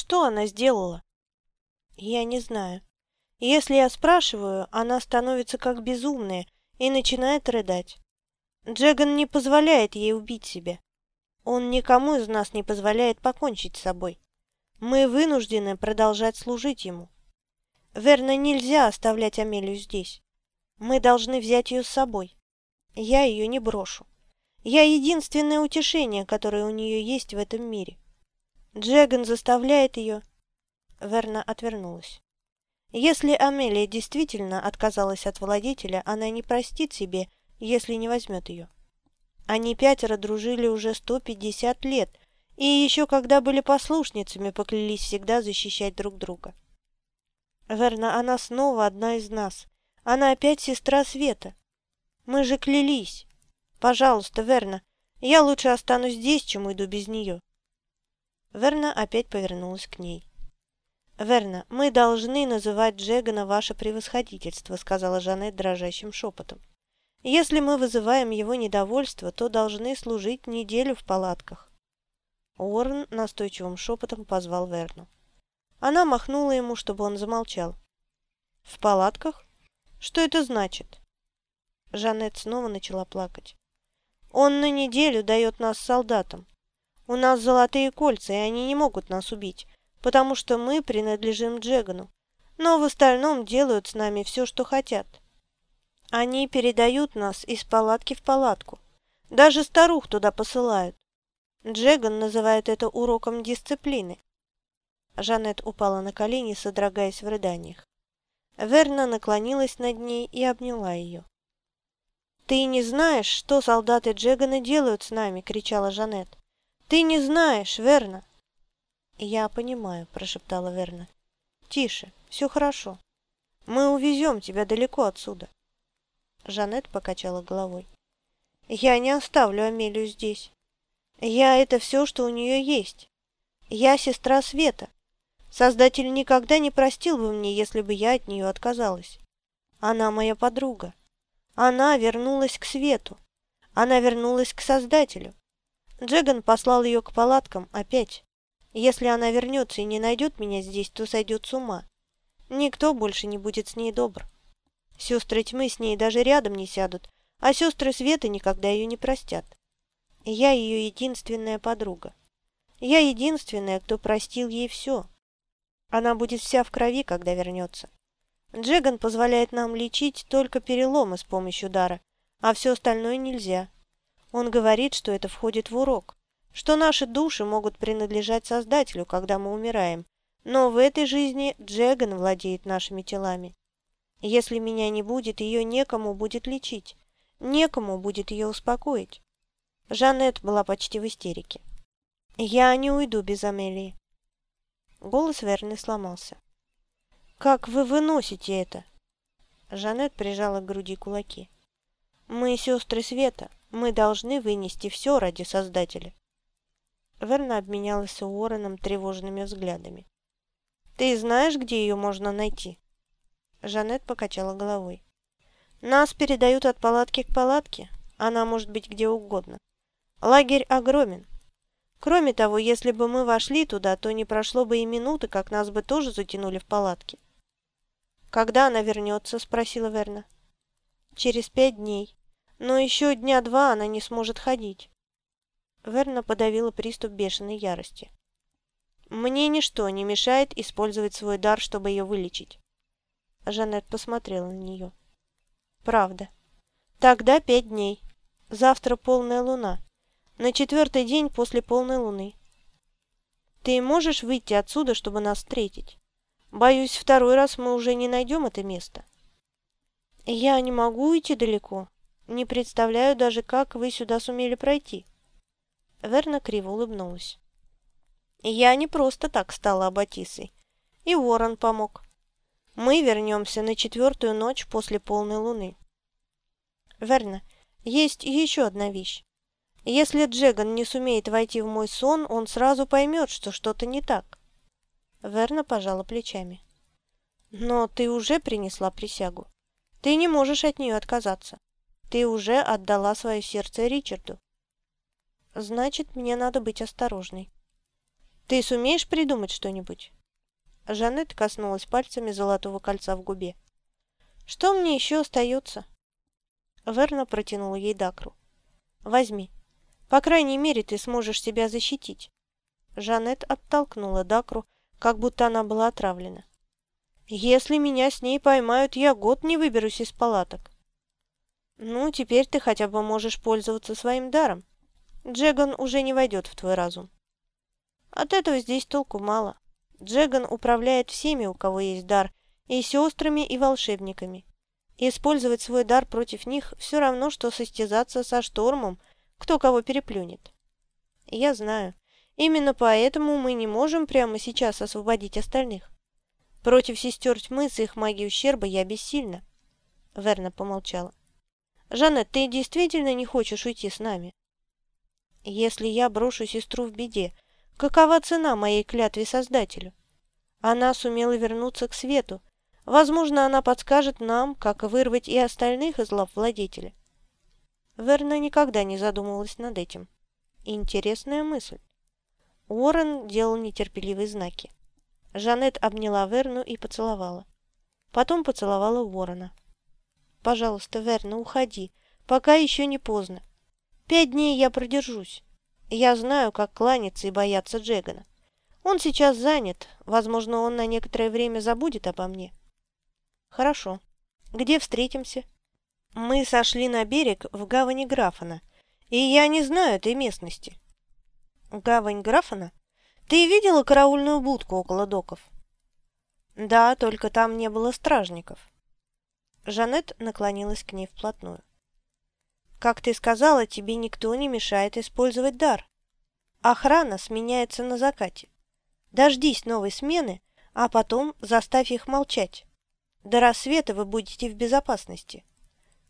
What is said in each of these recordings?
Что она сделала? Я не знаю. Если я спрашиваю, она становится как безумная и начинает рыдать. Джеган не позволяет ей убить себя. Он никому из нас не позволяет покончить с собой. Мы вынуждены продолжать служить ему. Верно, нельзя оставлять Амелию здесь. Мы должны взять ее с собой. Я ее не брошу. Я единственное утешение, которое у нее есть в этом мире. Джеган заставляет ее... Верна отвернулась. Если Амелия действительно отказалась от владетеля, она не простит себе, если не возьмет ее. Они пятеро дружили уже 150 лет, и еще когда были послушницами, поклялись всегда защищать друг друга. Верна, она снова одна из нас. Она опять сестра Света. Мы же клялись. Пожалуйста, Верна, я лучше останусь здесь, чем уйду без нее. Верна опять повернулась к ней. «Верна, мы должны называть Джегана ваше превосходительство», сказала Жанет дрожащим шепотом. «Если мы вызываем его недовольство, то должны служить неделю в палатках». Уоррен настойчивым шепотом позвал Верну. Она махнула ему, чтобы он замолчал. «В палатках? Что это значит?» Жанет снова начала плакать. «Он на неделю дает нас солдатам. У нас золотые кольца, и они не могут нас убить, потому что мы принадлежим Джегану, но в остальном делают с нами все, что хотят. Они передают нас из палатки в палатку. Даже старух туда посылают. Джеган называет это уроком дисциплины. Жанет упала на колени, содрогаясь в рыданиях. Верна наклонилась над ней и обняла ее. «Ты не знаешь, что солдаты Джегана делают с нами!» — кричала Жанет. «Ты не знаешь, верно?» «Я понимаю», – прошептала Верна. «Тише, все хорошо. Мы увезем тебя далеко отсюда». Жанет покачала головой. «Я не оставлю Амелию здесь. Я – это все, что у нее есть. Я сестра Света. Создатель никогда не простил бы мне, если бы я от нее отказалась. Она моя подруга. Она вернулась к свету. Она вернулась к Создателю. Джеган послал ее к палаткам опять. Если она вернется и не найдет меня здесь, то сойдет с ума. Никто больше не будет с ней добр. Сестры тьмы с ней даже рядом не сядут, а сестры света никогда ее не простят. Я ее единственная подруга. Я единственная, кто простил ей все. Она будет вся в крови, когда вернется. Джеган позволяет нам лечить только переломы с помощью дара, а все остальное нельзя. Он говорит, что это входит в урок, что наши души могут принадлежать Создателю, когда мы умираем, но в этой жизни Джеган владеет нашими телами. Если меня не будет, ее некому будет лечить, некому будет ее успокоить. Жанет была почти в истерике. «Я не уйду без Амелии». Голос Верны сломался. «Как вы выносите это?» Жанет прижала к груди кулаки. «Мы сестры Света. Мы должны вынести все ради Создателя. Верна обменялась с Уорреном тревожными взглядами. «Ты знаешь, где ее можно найти?» Жанет покачала головой. «Нас передают от палатки к палатке. Она может быть где угодно. Лагерь огромен. Кроме того, если бы мы вошли туда, то не прошло бы и минуты, как нас бы тоже затянули в палатки». «Когда она вернется?» – спросила Верна. «Через пять дней. Но еще дня два она не сможет ходить. Верна подавила приступ бешеной ярости. «Мне ничто не мешает использовать свой дар, чтобы ее вылечить». Жанет посмотрела на нее. «Правда. Тогда пять дней. Завтра полная луна. На четвертый день после полной луны. Ты можешь выйти отсюда, чтобы нас встретить? Боюсь, второй раз мы уже не найдем это место». «Я не могу уйти далеко», не представляю даже, как вы сюда сумели пройти». Верна криво улыбнулась. «Я не просто так стала Аббатисой. И Ворон помог. Мы вернемся на четвертую ночь после полной луны». «Верна, есть еще одна вещь. Если Джеган не сумеет войти в мой сон, он сразу поймет, что что-то не так». Верна пожала плечами. «Но ты уже принесла присягу. Ты не можешь от нее отказаться. Ты уже отдала свое сердце Ричарду. Значит, мне надо быть осторожной. Ты сумеешь придумать что-нибудь?» Жанет коснулась пальцами золотого кольца в губе. «Что мне еще остается?» Верна протянула ей Дакру. «Возьми. По крайней мере, ты сможешь себя защитить». Жанет оттолкнула Дакру, как будто она была отравлена. «Если меня с ней поймают, я год не выберусь из палаток». «Ну, теперь ты хотя бы можешь пользоваться своим даром. Джеган уже не войдет в твой разум». «От этого здесь толку мало. Джеган управляет всеми, у кого есть дар, и сестрами, и волшебниками. Использовать свой дар против них все равно, что состязаться со штормом, кто кого переплюнет. Я знаю. Именно поэтому мы не можем прямо сейчас освободить остальных. Против сестер тьмы с их магией ущерба я бессильна. Верна помолчала. Жанет, ты действительно не хочешь уйти с нами? Если я брошу сестру в беде, Какова цена моей клятве Создателю? Она сумела вернуться к свету. Возможно, она подскажет нам, как вырвать и остальных из лап владетеля. Верна никогда не задумывалась над этим. Интересная мысль. Уоррен делал нетерпеливые знаки. Жанет обняла Верну и поцеловала. Потом поцеловала Уоррена. «Пожалуйста, Верна, уходи, пока еще не поздно. Пять дней я продержусь. Я знаю, как кланяться и бояться Джегана. Он сейчас занят. Возможно, он на некоторое время забудет обо мне. Хорошо. Где встретимся? Мы сошли на берег в гавани Графана, и я не знаю этой местности. Гавань Графана? Ты видела караульную будку около доков? Да, только там не было стражников. Жанет наклонилась к ней вплотную. Как ты сказала, тебе никто не мешает использовать дар. Охрана сменяется на закате. Дождись новой смены, а потом заставь их молчать. До рассвета вы будете в безопасности.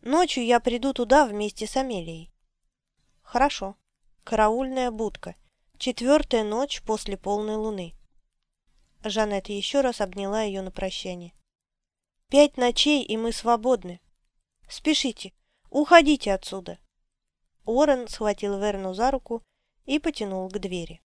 Ночью я приду туда вместе с Амелией. Хорошо. Караульная будка. Четвертая ночь после полной луны. Жанет еще раз обняла ее на прощание. Пять ночей, и мы свободны. Спешите, Уходите отсюда!» Орен схватил Верну за руку и потянул к двери.